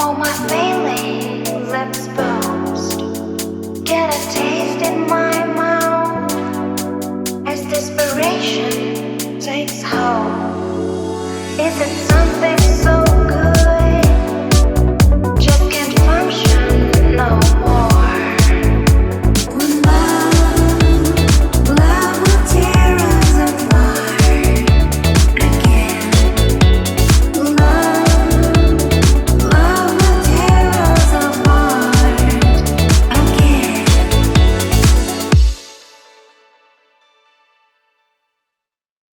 all my feelings exposed.